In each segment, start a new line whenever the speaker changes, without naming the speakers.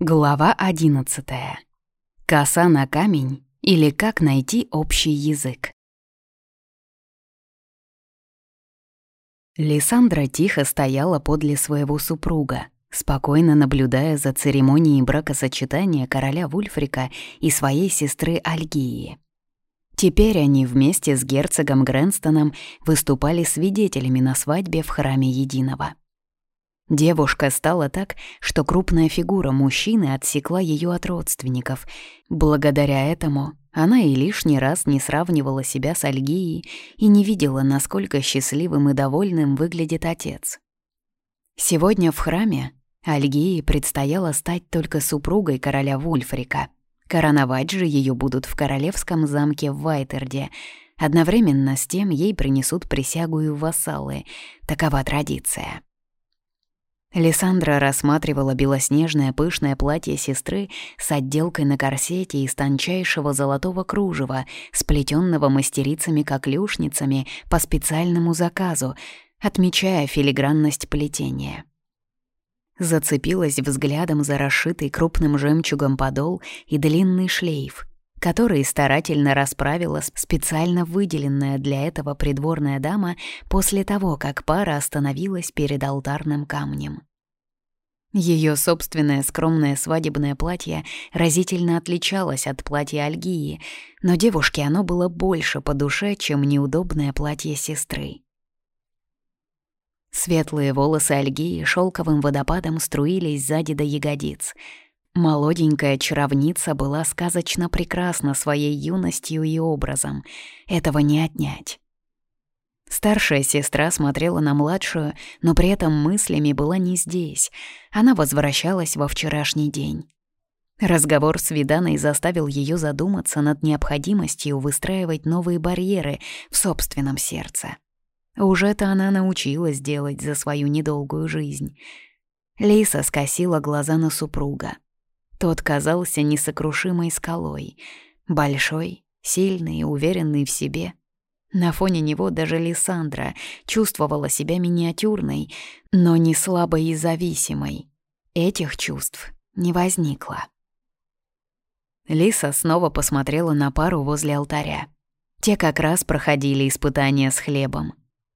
Глава одиннадцатая. Коса на камень или как найти общий язык. Лиссандра тихо стояла подле своего супруга, спокойно наблюдая за церемонией бракосочетания короля Вульфрика и своей сестры Альгии. Теперь они вместе с герцогом Грэнстоном выступали свидетелями на свадьбе в храме Единого. Девушка стала так, что крупная фигура мужчины отсекла ее от родственников. Благодаря этому она и лишний раз не сравнивала себя с Альгией и не видела, насколько счастливым и довольным выглядит отец. Сегодня в храме Альгии предстояло стать только супругой короля Вульфрика. Короновать же ее будут в королевском замке в Вайтерде. Одновременно с тем ей принесут присягу и вассалы. Такова традиция. Лиссандра рассматривала белоснежное пышное платье сестры с отделкой на корсете из тончайшего золотого кружева, сплетенного мастерицами-коклюшницами по специальному заказу, отмечая филигранность плетения. Зацепилась взглядом за расшитый крупным жемчугом подол и длинный шлейф, который старательно расправила специально выделенная для этого придворная дама после того, как пара остановилась перед алтарным камнем. Ее собственное скромное свадебное платье разительно отличалось от платья Альгии, но девушке оно было больше по душе, чем неудобное платье сестры. Светлые волосы Альгии шелковым водопадом струились сзади до ягодиц. Молоденькая чаровница была сказочно прекрасна своей юностью и образом. Этого не отнять. Старшая сестра смотрела на младшую, но при этом мыслями была не здесь. Она возвращалась во вчерашний день. Разговор с Виданой заставил ее задуматься над необходимостью выстраивать новые барьеры в собственном сердце. Уже-то она научилась делать за свою недолгую жизнь. Лиса скосила глаза на супруга. Тот казался несокрушимой скалой. Большой, сильный и уверенный в себе — на фоне него даже Лиссандра чувствовала себя миниатюрной, но не слабой и зависимой. Этих чувств не возникло. Лиса снова посмотрела на пару возле алтаря. Те как раз проходили испытания с хлебом.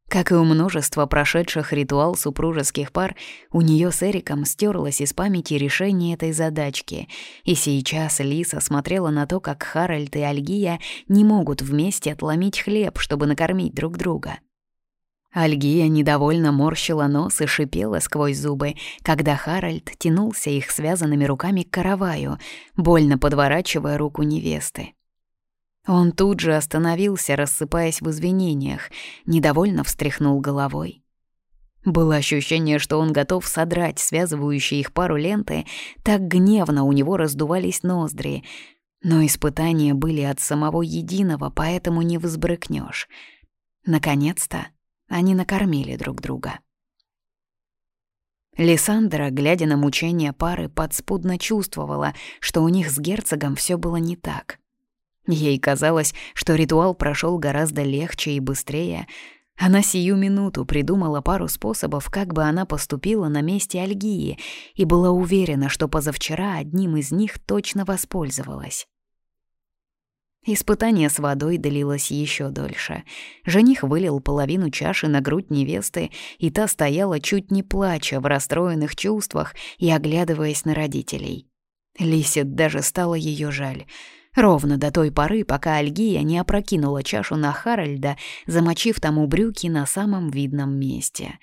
Как и у множества прошедших ритуал супружеских пар, у нее с Эриком стерлось из памяти решение этой задачки, и сейчас Лиса смотрела на то, как Харальд и Альгия не могут вместе отломить хлеб, чтобы накормить друг друга. Альгия недовольно морщила нос и шипела сквозь зубы, когда Харальд тянулся их связанными руками к караваю, больно подворачивая руку невесты. Он тут же остановился, рассыпаясь в извинениях, недовольно встряхнул головой. Было ощущение, что он готов содрать связывающие их пару ленты, так гневно у него раздувались ноздри. Но испытания были от самого единого, поэтому не взбрыкнешь. Наконец-то они накормили друг друга. Лиссандра, глядя на мучения пары, подспудно чувствовала, что у них с герцогом все было не так. Ей казалось, что ритуал прошел гораздо легче и быстрее. Она сию минуту придумала пару способов, как бы она поступила на месте Альгии, и была уверена, что позавчера одним из них точно воспользовалась. Испытание с водой длилось еще дольше. Жених вылил половину чаши на грудь невесты, и та стояла чуть не плача в расстроенных чувствах и оглядываясь на родителей. Лисе даже стало ее жаль — Ровно до той поры, пока Альгия не опрокинула чашу на Харальда, замочив тому брюки на самом видном месте.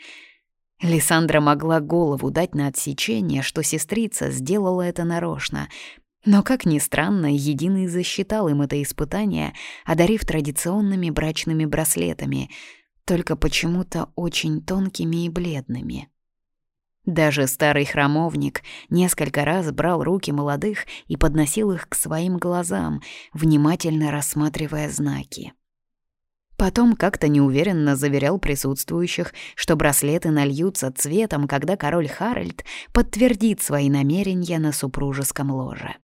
Лиссандра могла голову дать на отсечение, что сестрица сделала это нарочно. Но, как ни странно, Единый засчитал им это испытание, одарив традиционными брачными браслетами, только почему-то очень тонкими и бледными. Даже старый храмовник несколько раз брал руки молодых и подносил их к своим глазам, внимательно рассматривая знаки. Потом как-то неуверенно заверял присутствующих, что браслеты нальются цветом, когда король Харальд подтвердит свои намерения на супружеском ложе.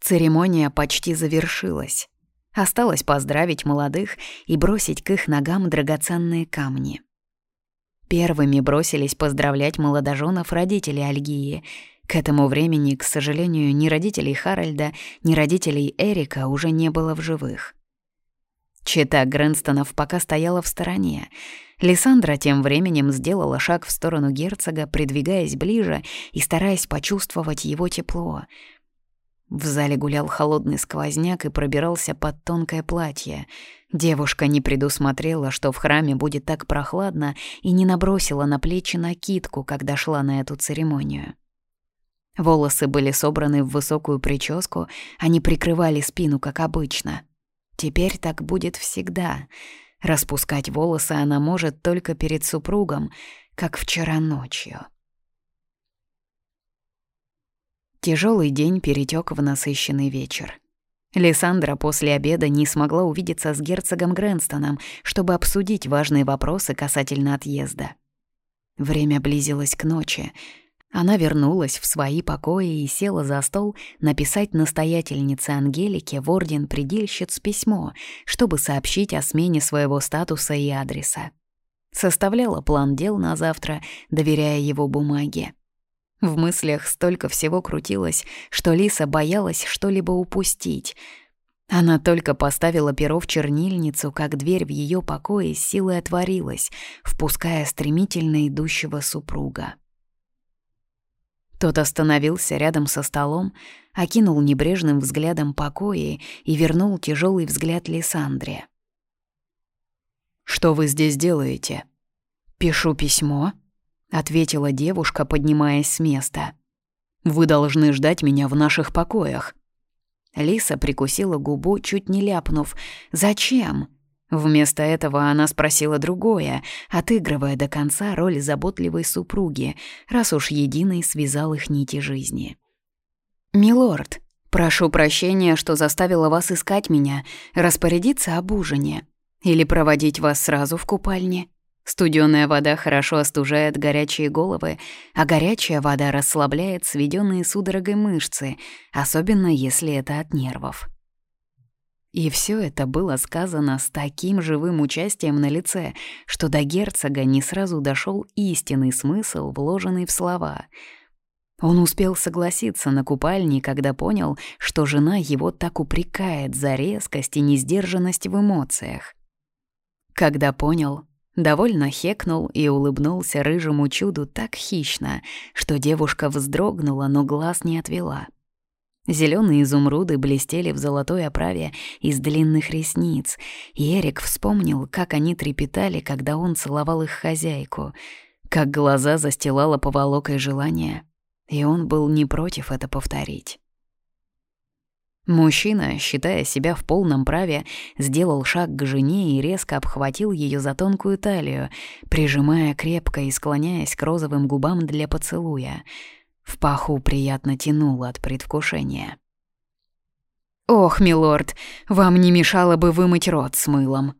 Церемония почти завершилась. Осталось поздравить молодых и бросить к их ногам драгоценные камни — Первыми бросились поздравлять молодоженов родители Альгии. К этому времени, к сожалению, ни родителей Харальда, ни родителей Эрика уже не было в живых. Чита Грэнстонов пока стояла в стороне. Лиссандра тем временем сделала шаг в сторону герцога, придвигаясь ближе и стараясь почувствовать его тепло. В зале гулял холодный сквозняк и пробирался под тонкое платье. Девушка не предусмотрела, что в храме будет так прохладно, и не набросила на плечи накидку, когда шла на эту церемонию. Волосы были собраны в высокую прическу, они прикрывали спину, как обычно. Теперь так будет всегда. Распускать волосы она может только перед супругом, как вчера ночью. Тяжелый день перетек в насыщенный вечер. Лиссандра после обеда не смогла увидеться с герцогом Грэнстоном, чтобы обсудить важные вопросы касательно отъезда. Время близилось к ночи. Она вернулась в свои покои и села за стол написать настоятельнице Ангелике в орден предельщиц письмо, чтобы сообщить о смене своего статуса и адреса. Составляла план дел на завтра, доверяя его бумаге. В мыслях столько всего крутилось, что Лиса боялась что-либо упустить. Она только поставила перо в чернильницу, как дверь в ее покое силой отворилась, впуская стремительно идущего супруга. Тот остановился рядом со столом, окинул небрежным взглядом покои и вернул тяжелый взгляд Лиссандре. «Что вы здесь делаете?» «Пишу письмо», ответила девушка, поднимаясь с места. Вы должны ждать меня в наших покоях. Лиса прикусила губу, чуть не ляпнув: "Зачем?" Вместо этого она спросила другое, отыгрывая до конца роль заботливой супруги, раз уж единый связал их нити жизни. «Милорд, прошу прощения, что заставила вас искать меня, распорядиться об ужине или проводить вас сразу в купальне. Студённая вода хорошо остужает горячие головы, а горячая вода расслабляет сведённые судорогой мышцы, особенно если это от нервов. И всё это было сказано с таким живым участием на лице, что до герцога не сразу дошёл истинный смысл, вложенный в слова. Он успел согласиться на купальни, когда понял, что жена его так упрекает за резкость и несдержанность в эмоциях. Когда понял, Довольно хекнул и улыбнулся рыжему чуду так хищно, что девушка вздрогнула, но глаз не отвела. Зеленые изумруды блестели в золотой оправе из длинных ресниц, и Эрик вспомнил, как они трепетали, когда он целовал их хозяйку, как глаза застилала поволокой желания, и он был не против это повторить. Мужчина, считая себя в полном праве, сделал шаг к жене и резко обхватил ее за тонкую талию, прижимая крепко и склоняясь к розовым губам для поцелуя. В паху приятно тянуло от предвкушения. «Ох, милорд, вам не мешало бы вымыть рот с мылом!»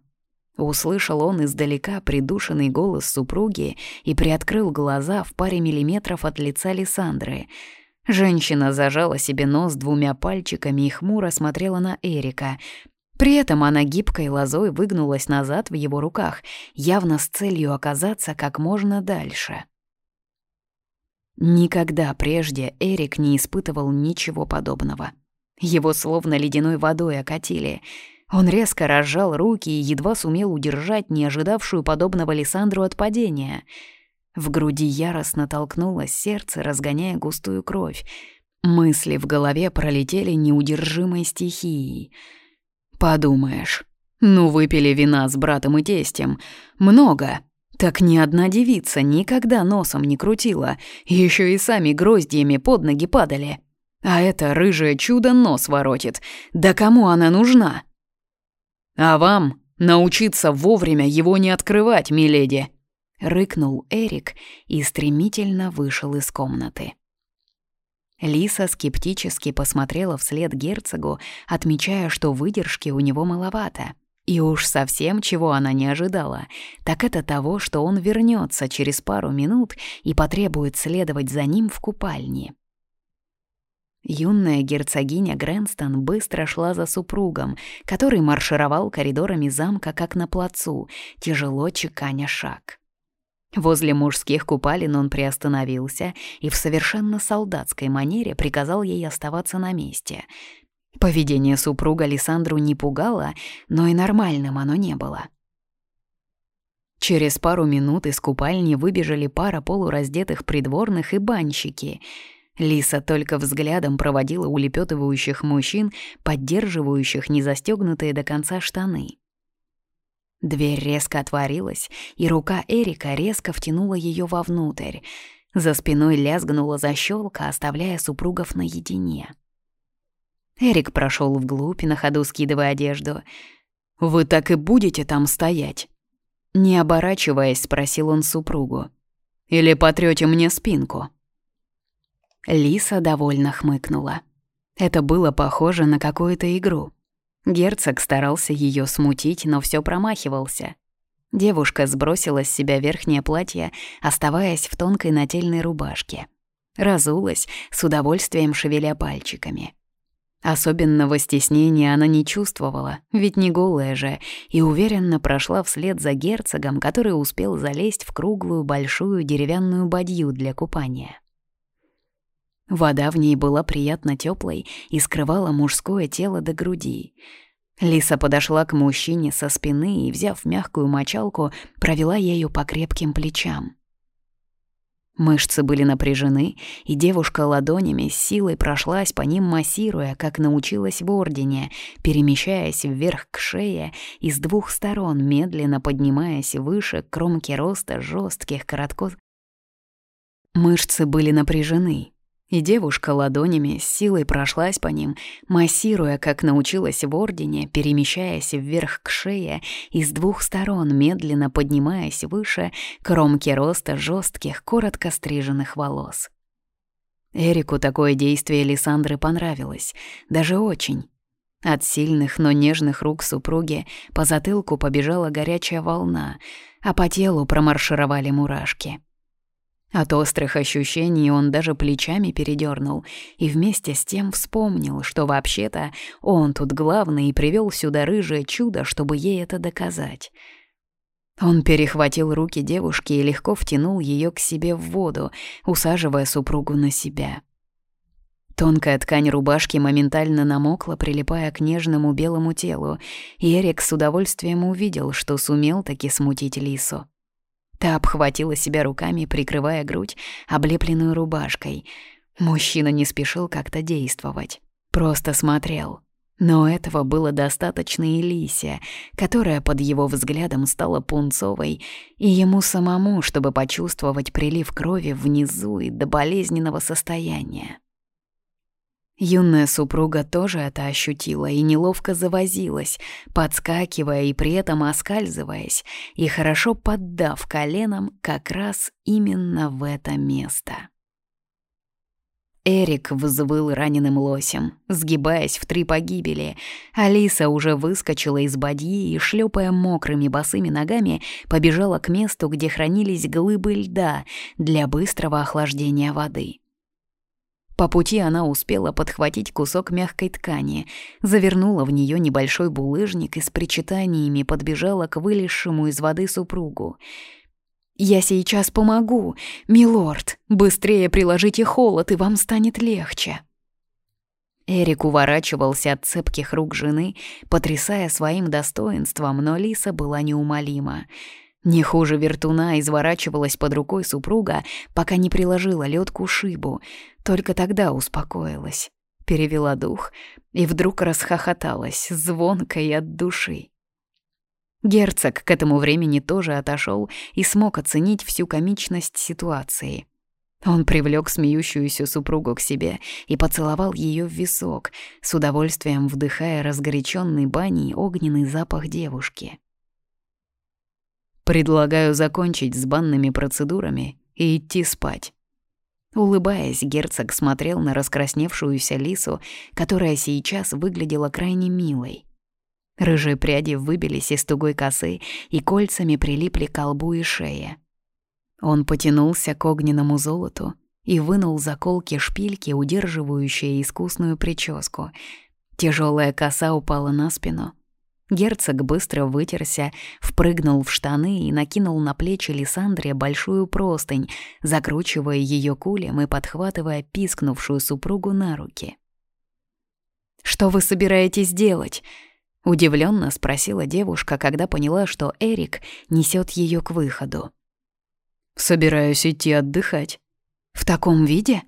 Услышал он издалека придушенный голос супруги и приоткрыл глаза в паре миллиметров от лица Лиссандры — Женщина зажала себе нос двумя пальчиками и хмуро смотрела на Эрика. При этом она гибкой лозой выгнулась назад в его руках, явно с целью оказаться как можно дальше. Никогда прежде Эрик не испытывал ничего подобного. Его словно ледяной водой окатили. Он резко разжал руки и едва сумел удержать не ожидавшую подобного Лиссандру от падения — в груди яростно толкнулось сердце, разгоняя густую кровь. Мысли в голове пролетели неудержимой стихией. «Подумаешь, ну выпили вина с братом и тестем. Много. Так ни одна девица никогда носом не крутила, еще и сами гроздьями под ноги падали. А это рыжее чудо нос воротит. Да кому она нужна?» «А вам научиться вовремя его не открывать, миледи», рыкнул Эрик и стремительно вышел из комнаты. Лиса скептически посмотрела вслед герцогу, отмечая, что выдержки у него маловато. И уж совсем чего она не ожидала, так это того, что он вернется через пару минут и потребует следовать за ним в купальне. Юная герцогиня Грэнстон быстро шла за супругом, который маршировал коридорами замка как на плацу, тяжело чеканя шаг. Возле мужских купалин он приостановился и в совершенно солдатской манере приказал ей оставаться на месте. Поведение супруга Александру не пугало, но и нормальным оно не было. Через пару минут из купальни выбежали пара полураздетых придворных и банщики. Лиса только взглядом проводила улепетывающих мужчин, поддерживающих незастегнутые до конца штаны. Дверь резко отворилась, и рука Эрика резко втянула ее вовнутрь. За спиной лязгнула защелка, оставляя супругов наедине. Эрик прошел вглубь, на ходу скидывая одежду. «Вы так и будете там стоять?» Не оборачиваясь, спросил он супругу. «Или потрёте мне спинку?» Лиса довольно хмыкнула. Это было похоже на какую-то игру. Герцог старался ее смутить, но все промахивался. Девушка сбросила с себя верхнее платье, оставаясь в тонкой нательной рубашке. Разулась, с удовольствием шевеля пальчиками. Особенного стеснения она не чувствовала, ведь не голая же, и уверенно прошла вслед за герцогом, который успел залезть в круглую большую деревянную бадью для купания. Вода в ней была приятно теплой и скрывала мужское тело до груди. Лиса подошла к мужчине со спины и, взяв мягкую мочалку, провела ею по крепким плечам. Мышцы были напряжены, и девушка ладонями с силой прошлась по ним, массируя, как научилась в Ордене, перемещаясь вверх к шее и с двух сторон, медленно поднимаясь выше к кромке роста жестких коротко... Мышцы были напряжены, и девушка ладонями с силой прошлась по ним, массируя, как научилась в Ордене, перемещаясь вверх к шее и с двух сторон, медленно поднимаясь выше кромки роста жестких, коротко стриженных волос. Эрику такое действие Лиссандры понравилось, даже очень. От сильных, но нежных рук супруги по затылку побежала горячая волна, а по телу промаршировали мурашки — от острых ощущений он даже плечами передернул и вместе с тем вспомнил, что вообще-то он тут главный и привел сюда рыжее чудо, чтобы ей это доказать. Он перехватил руки девушки и легко втянул ее к себе в воду, усаживая супругу на себя. Тонкая ткань рубашки моментально намокла, прилипая к нежному белому телу, и Эрик с удовольствием увидел, что сумел таки смутить Лису. Та обхватила себя руками, прикрывая грудь, облепленную рубашкой. Мужчина не спешил как-то действовать. Просто смотрел. Но этого было достаточно и Лисе, которая под его взглядом стала пунцовой, и ему самому, чтобы почувствовать прилив крови внизу и до болезненного состояния. Юная супруга тоже это ощутила и неловко завозилась, подскакивая и при этом оскальзываясь, и хорошо поддав коленом как раз именно в это место. Эрик взвыл раненым лосем, сгибаясь в три погибели. Алиса уже выскочила из бадьи и, шлепая мокрыми босыми ногами, побежала к месту, где хранились глыбы льда для быстрого охлаждения воды. По пути она успела подхватить кусок мягкой ткани, завернула в нее небольшой булыжник и с причитаниями подбежала к вылезшему из воды супругу. «Я сейчас помогу, милорд! Быстрее приложите холод, и вам станет легче!» Эрик уворачивался от цепких рук жены, потрясая своим достоинством, но Лиса была неумолима. Не хуже вертуна изворачивалась под рукой супруга, пока не приложила лед к ушибу. Только тогда успокоилась, перевела дух и вдруг расхохоталась, звонко и от души. Герцог к этому времени тоже отошел и смог оценить всю комичность ситуации. Он привлек смеющуюся супругу к себе и поцеловал ее в висок, с удовольствием вдыхая разгоряченный баней огненный запах девушки. Предлагаю закончить с банными процедурами и идти спать. Улыбаясь, герцог смотрел на раскрасневшуюся лису, которая сейчас выглядела крайне милой. Рыжие пряди выбились из тугой косы и кольцами прилипли к колбу и шее. Он потянулся к огненному золоту и вынул заколки-шпильки, удерживающие искусную прическу. Тяжелая коса упала на спину — Герцог быстро вытерся, впрыгнул в штаны и накинул на плечи Лиссандре большую простынь, закручивая ее кулем и подхватывая пискнувшую супругу на руки. «Что вы собираетесь делать?» — удивленно спросила девушка, когда поняла, что Эрик несет ее к выходу.
«Собираюсь идти отдыхать».
«В таком виде?»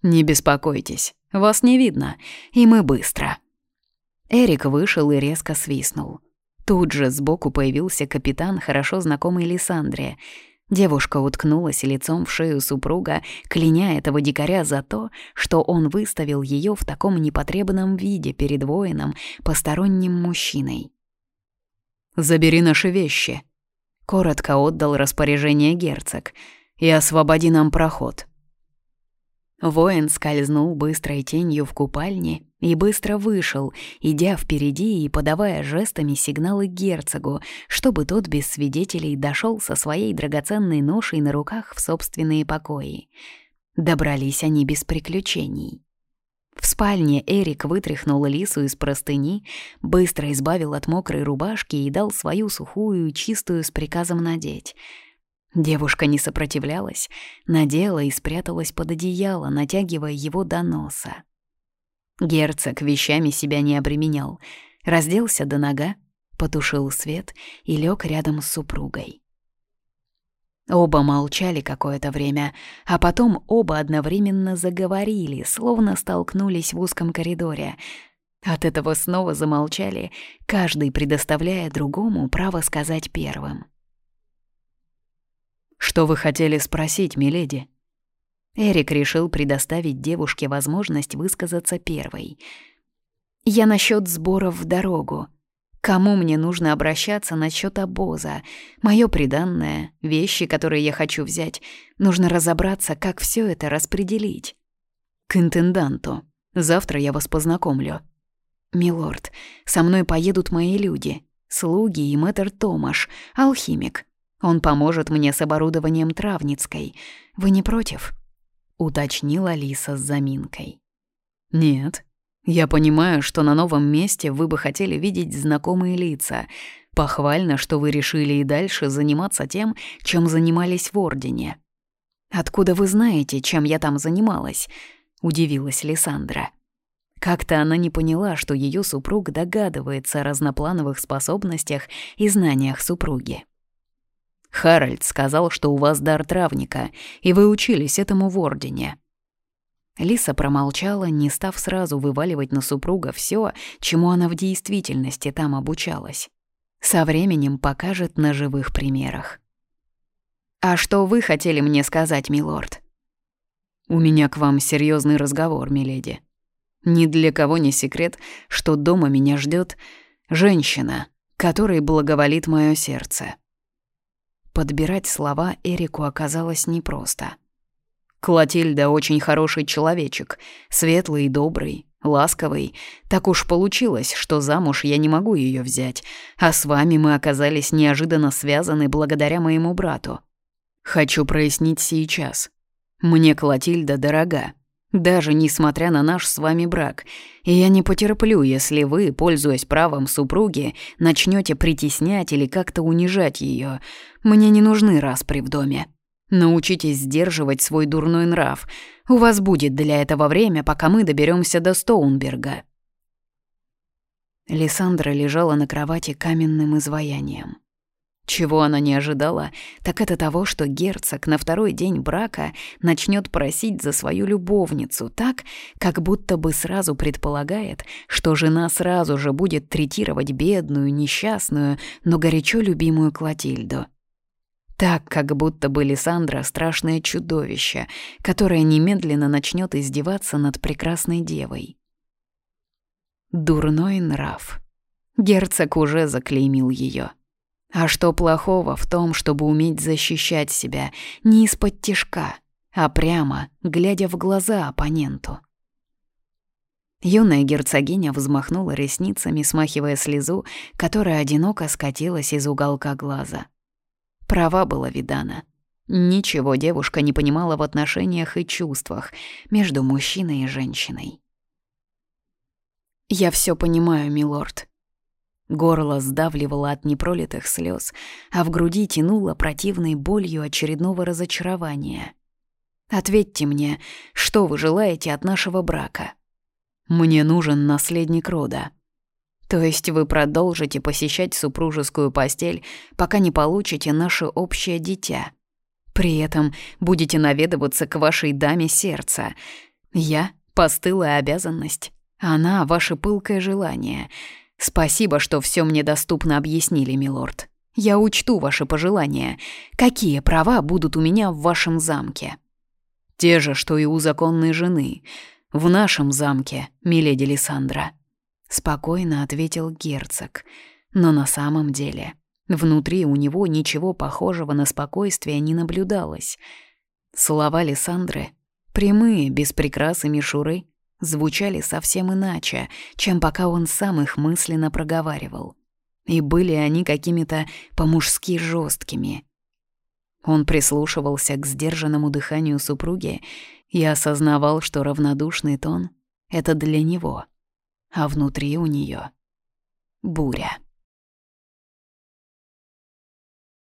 «Не беспокойтесь, вас не видно, и мы быстро».
Эрик вышел и резко свистнул. Тут же сбоку появился капитан, хорошо знакомый Лиссандре. Девушка уткнулась лицом в шею супруга, кляня этого дикаря за то, что он выставил ее в таком непотребном виде перед воином, посторонним мужчиной.
«Забери наши вещи», — коротко отдал распоряжение герцог, — «и освободи нам проход».
Воин скользнул быстрой тенью в купальне и быстро вышел, идя впереди и подавая жестами сигналы герцогу, чтобы тот без свидетелей дошел со своей драгоценной ношей на руках в собственные покои. Добрались они без приключений. В спальне Эрик вытряхнул Лису из простыни, быстро избавил от мокрой рубашки и дал свою сухую чистую с приказом надеть — Девушка не сопротивлялась, надела и спряталась под одеяло, натягивая его до носа. Герцог вещами себя не обременял, разделся до нога, потушил свет и лег рядом с супругой. Оба молчали какое-то время, а потом оба одновременно заговорили, словно столкнулись в узком коридоре. От этого снова замолчали, каждый предоставляя другому право сказать первым.
«Что вы хотели спросить, миледи?»
Эрик решил предоставить девушке возможность высказаться первой. «Я насчет сборов в дорогу. Кому мне нужно обращаться насчет обоза? Мое приданное, вещи, которые я хочу взять. Нужно разобраться, как все это распределить».
«К интенданту. Завтра я вас познакомлю».
«Милорд, со мной поедут мои люди, слуги и мэтр Томаш, алхимик. Он поможет мне с оборудованием травницкой. Вы не против?» — уточнила Лиса с заминкой.
«Нет. Я понимаю, что на новом месте вы бы хотели видеть знакомые лица. Похвально, что вы решили и дальше заниматься тем, чем занимались в Ордене».
«Откуда вы знаете, чем я там занималась?» — удивилась Лиссандра. Как-то она не поняла, что ее супруг догадывается о разноплановых способностях и знаниях супруги.
Харальд сказал, что у вас дар травника, и вы учились этому в Ордене».
Лиса промолчала, не став сразу вываливать на супруга все, чему она в действительности там обучалась. Со временем покажет на живых примерах. «А что вы хотели мне сказать, милорд?»
«У меня к вам серьезный разговор, миледи. Ни для кого не секрет, что дома меня ждет женщина, которой благоволит мое сердце».
Подбирать слова Эрику оказалось непросто.
«Клотильда очень хороший человечек, светлый и добрый, ласковый. Так уж получилось, что замуж я не могу ее взять, а с вами мы оказались неожиданно связаны благодаря моему брату. Хочу прояснить сейчас. Мне Клотильда дорога, даже несмотря на наш с вами брак. И я не потерплю, если вы, пользуясь правом супруги, начнете притеснять или как-то унижать ее. Мне не нужны распри в доме. Научитесь сдерживать свой дурной нрав. У вас будет для этого время, пока мы доберемся до Стоунберга».
Лиссандра лежала на кровати каменным изваянием. Чего она не ожидала, так это того, что герцог на второй день брака начнет просить за свою любовницу так, как будто бы сразу предполагает, что жена сразу же будет третировать бедную, несчастную, но горячо любимую Клотильду. Так, как будто бы Лиссандра — страшное чудовище, которое немедленно начнет издеваться над прекрасной девой. Дурной нрав. Герцог уже заклеймил ее. А что плохого в том, чтобы уметь защищать себя не из-под тишка, а прямо, глядя в глаза оппоненту? Юная герцогиня взмахнула ресницами, смахивая слезу, которая одиноко скатилась из уголка глаза. Права была Видана. Ничего девушка не понимала в отношениях и чувствах между мужчиной и женщиной. «Я все понимаю, милорд», Горло сдавливало от непролитых слез, а в груди тянуло противной болью очередного разочарования. «Ответьте мне, что вы желаете от нашего брака?» «Мне нужен наследник рода». «То есть вы продолжите посещать супружескую постель, пока не получите наше общее дитя?» При этом будете наведываться к вашей даме сердца. Я — постылая обязанность, она — ваше пылкое желание. Спасибо, что все мне доступно объяснили, милорд. Я учту ваши пожелания. Какие права будут у меня в вашем замке? Те же, что и у законной жены. В нашем замке, миледи Лиссандра. Спокойно ответил герцог. Но на самом деле Внутри у него ничего похожего на спокойствие не наблюдалось. Слова Лиссандры, прямые, без прикрас и мишуры, звучали совсем иначе, чем пока он сам их мысленно проговаривал. И были они какими-то по-мужски жесткими. Он прислушивался к сдержанному дыханию супруги и осознавал, что равнодушный тон — это для него, а внутри у нее буря.